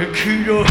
Recruit your